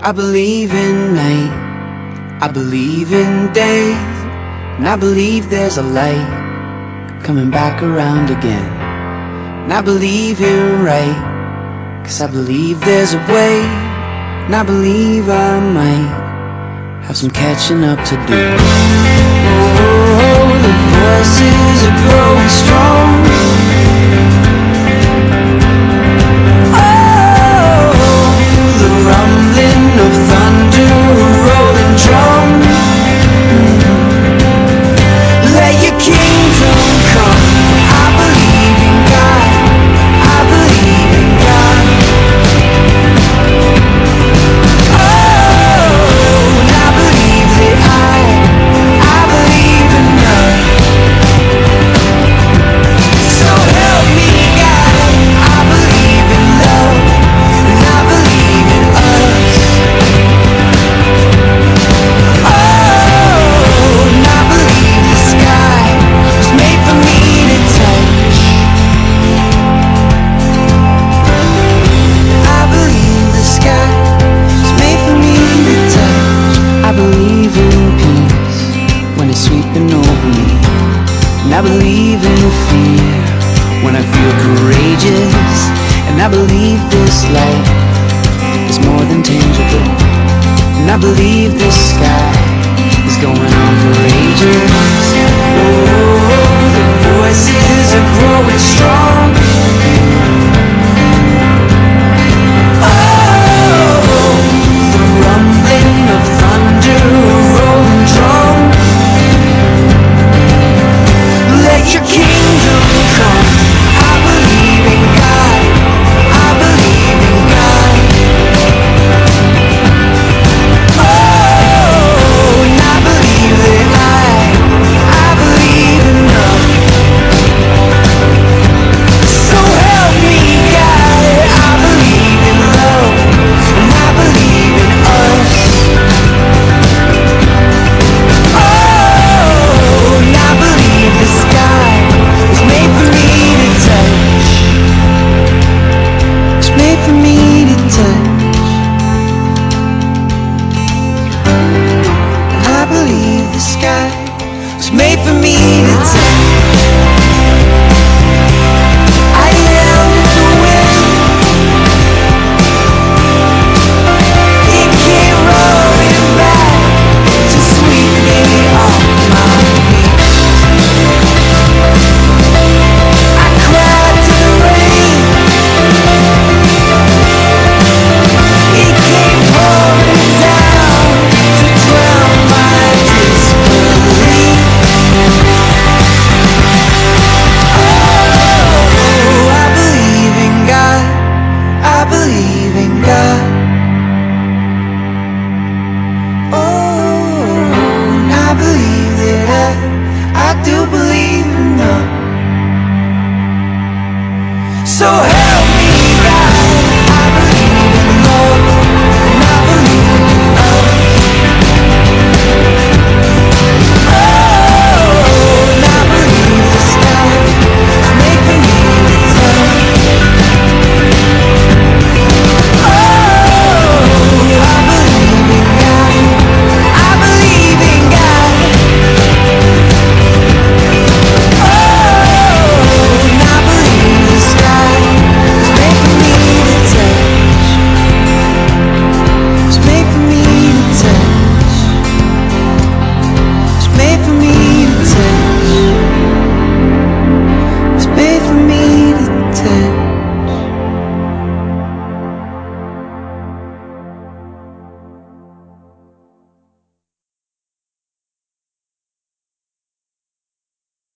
I believe in night, I believe in day, and I believe there's a light coming back around again. And I believe in right, cause I believe there's a way, and I believe I might have some catching up to do. Oh, the voices are growing strong. I believe in fear when I feel courageous. And I believe this life is more than tangible. And I believe this sky is going on for ages. So help